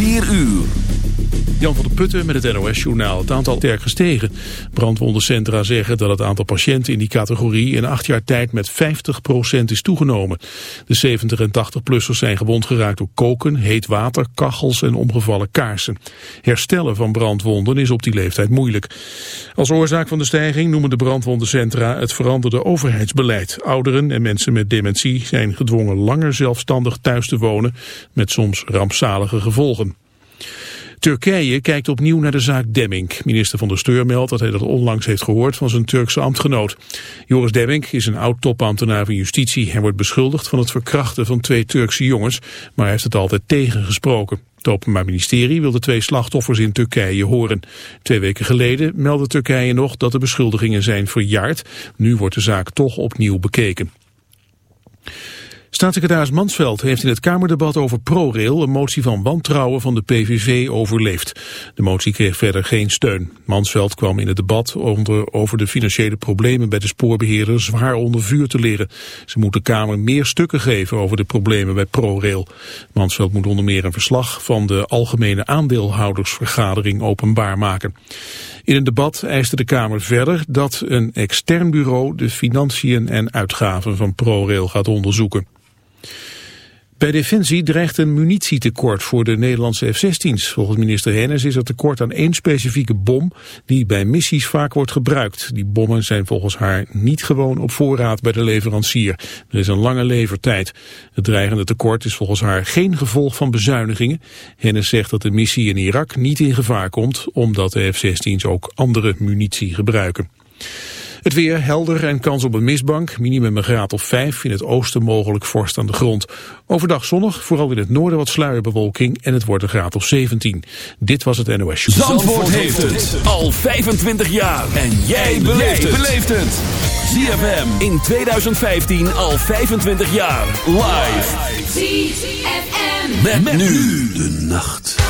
4 uur. Jan van der Putten met het NOS-journaal. Het aantal sterk gestegen. Brandwondencentra zeggen dat het aantal patiënten in die categorie in acht jaar tijd met 50% is toegenomen. De 70 en 80-plussers zijn gewond geraakt door koken, heet water, kachels en omgevallen kaarsen. Herstellen van brandwonden is op die leeftijd moeilijk. Als oorzaak van de stijging noemen de brandwondencentra het veranderde overheidsbeleid. Ouderen en mensen met dementie zijn gedwongen langer zelfstandig thuis te wonen met soms rampzalige gevolgen. Turkije kijkt opnieuw naar de zaak Demming. Minister van der Steur meldt dat hij dat onlangs heeft gehoord van zijn Turkse ambtgenoot. Joris Demming is een oud-topambtenaar van justitie. Hij wordt beschuldigd van het verkrachten van twee Turkse jongens, maar hij heeft het altijd tegengesproken. Het Openbaar Ministerie wil de twee slachtoffers in Turkije horen. Twee weken geleden meldde Turkije nog dat de beschuldigingen zijn verjaard. Nu wordt de zaak toch opnieuw bekeken. Staatssecretaris Mansveld heeft in het Kamerdebat over ProRail een motie van wantrouwen van de PVV overleefd. De motie kreeg verder geen steun. Mansveld kwam in het debat onder, over de financiële problemen bij de spoorbeheerder zwaar onder vuur te leren. Ze moet de Kamer meer stukken geven over de problemen bij ProRail. Mansveld moet onder meer een verslag van de Algemene Aandeelhoudersvergadering openbaar maken. In een debat eiste de Kamer verder dat een extern bureau de financiën en uitgaven van ProRail gaat onderzoeken. Bij Defensie dreigt een munitietekort voor de Nederlandse F-16's. Volgens minister Hennis is dat tekort aan één specifieke bom die bij missies vaak wordt gebruikt. Die bommen zijn volgens haar niet gewoon op voorraad bij de leverancier. Er is een lange levertijd. Het dreigende tekort is volgens haar geen gevolg van bezuinigingen. Hennis zegt dat de missie in Irak niet in gevaar komt omdat de F-16's ook andere munitie gebruiken. Het weer helder en kans op een mistbank. Minimum een graad of 5. In het oosten mogelijk vorst aan de grond. Overdag zonnig, vooral in het noorden wat sluierbewolking. En het wordt een graad of 17. Dit was het NOS Show. Zandvoort, heeft het. al 25 jaar. En jij beleeft het. ZFM in 2015 al 25 jaar. Live. ZFM. met nu de nacht.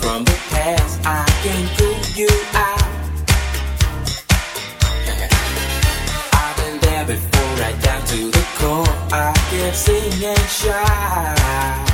from the past. I can pull you out. I've been there before, right down to the core. I kept singing shy.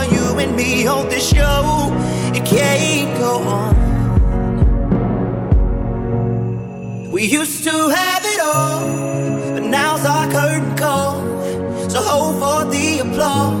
and me hold the show. It can't go on. We used to have it all, but now's our curtain call. So hold for the applause.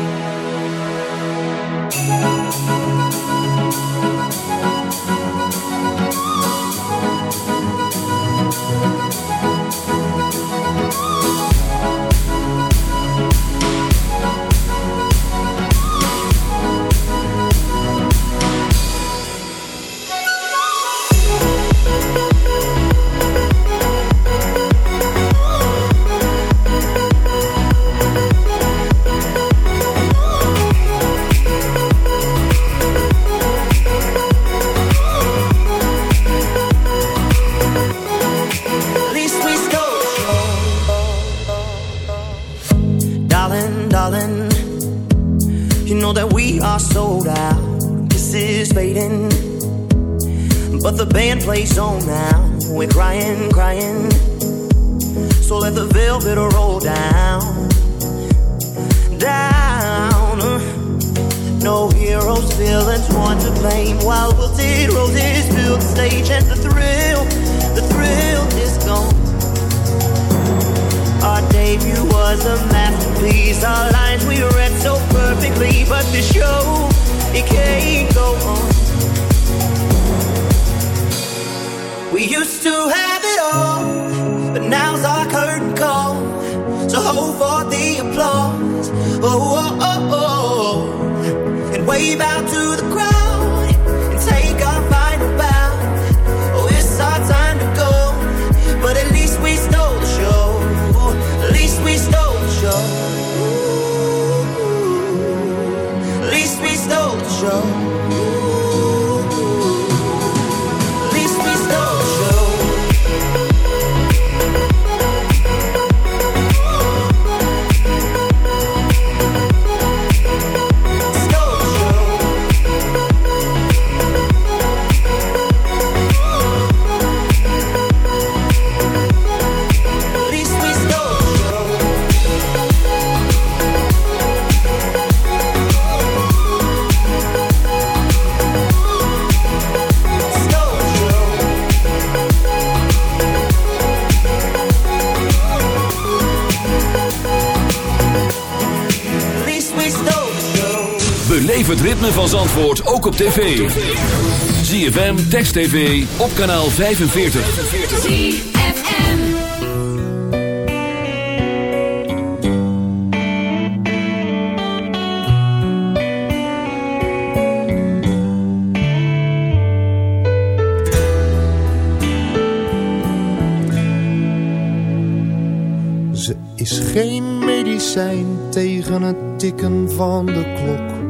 van Zandvoort ook op tv. ZFM, Text TV, op kanaal 45. Ze is geen medicijn tegen het tikken van de klok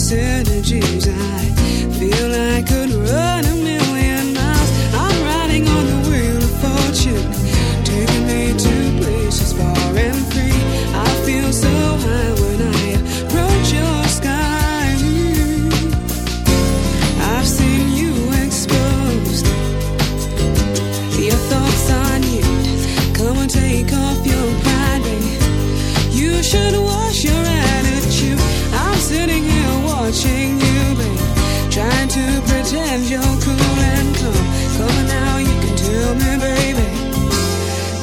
energies I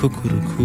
Kukuruku.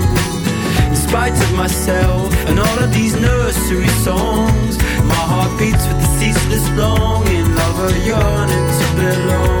spite of myself and all of these nursery songs. My heart beats with the ceaseless longing, lover yearning to belong.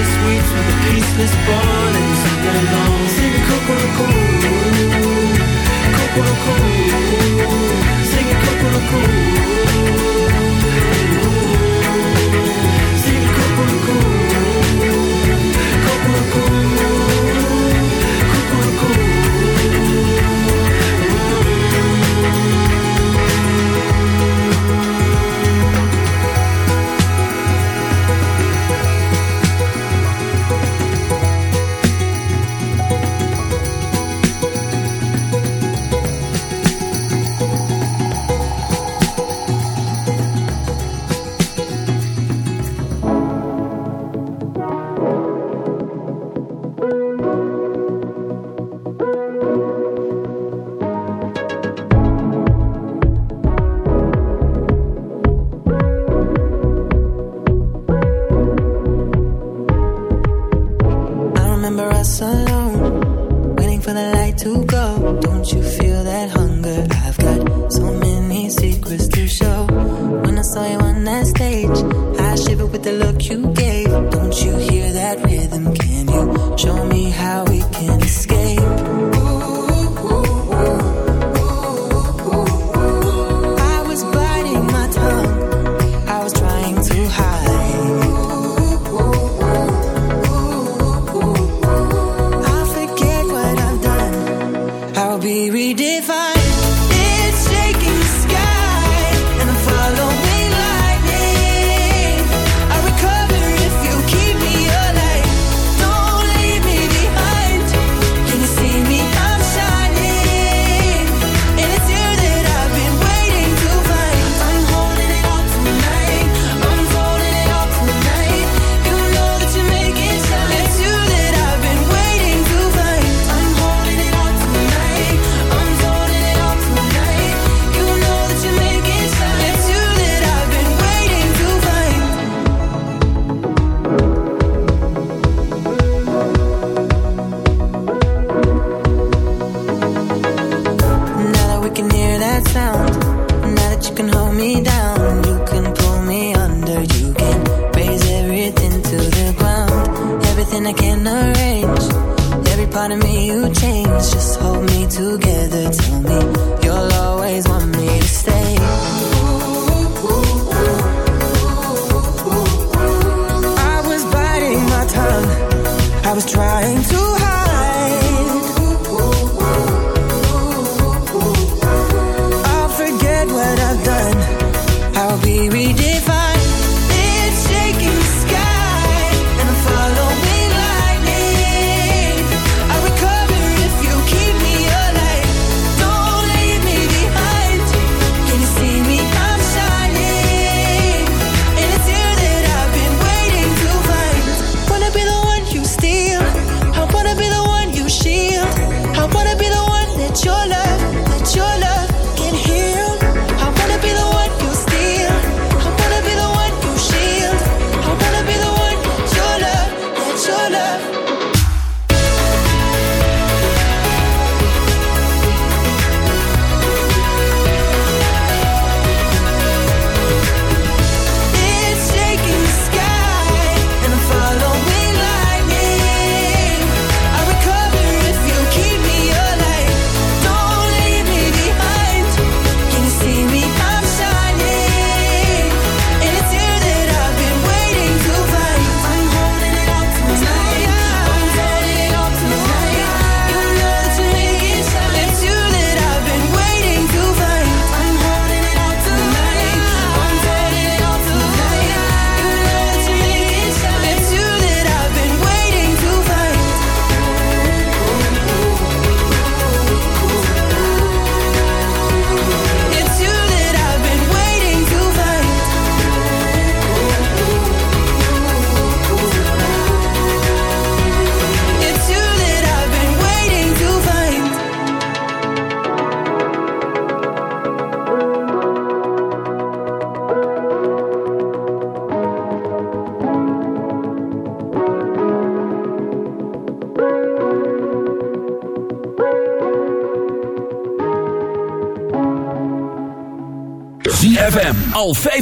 the sweets with the peaceless born and sing along. Sing Coco Coco, Coco Coco, sing Coco Coco.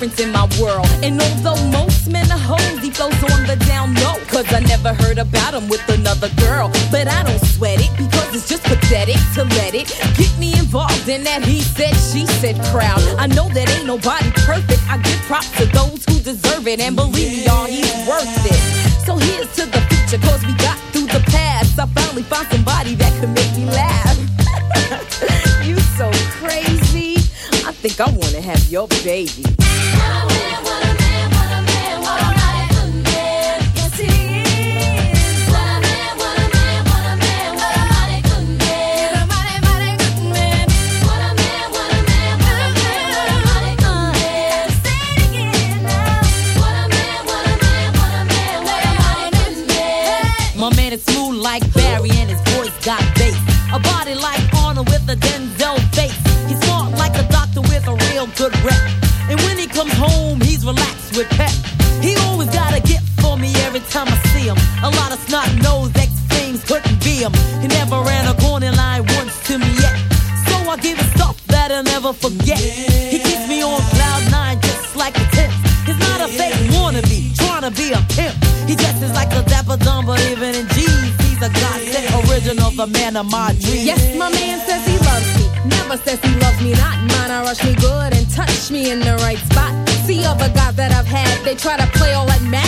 difference in my world. And although most men are hoes, he flows on the down low. Cause I never heard about him with another girl. But I don't sweat it because it's just pathetic to let it get me involved in that he said, she said crowd. I know that ain't nobody perfect. I give props to those who deserve it. And believe me, y'all, he's worth it. So here's to the future, cause we got through the past. I finally found somebody that could make me laugh. you so crazy. I think I wanna have your baby. he a pimp. He dresses like a dapper dumb, but even in jeans. he's a godsend original, the man of my dreams. Yes, my man says he loves me. Never says he loves me not. Mine, I rush me good and touch me in the right spot. See other guys that I've had, they try to play all that Mac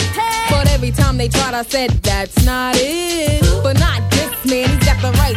But every time they tried, I said, that's not it. But not this man, he's got the right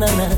na na na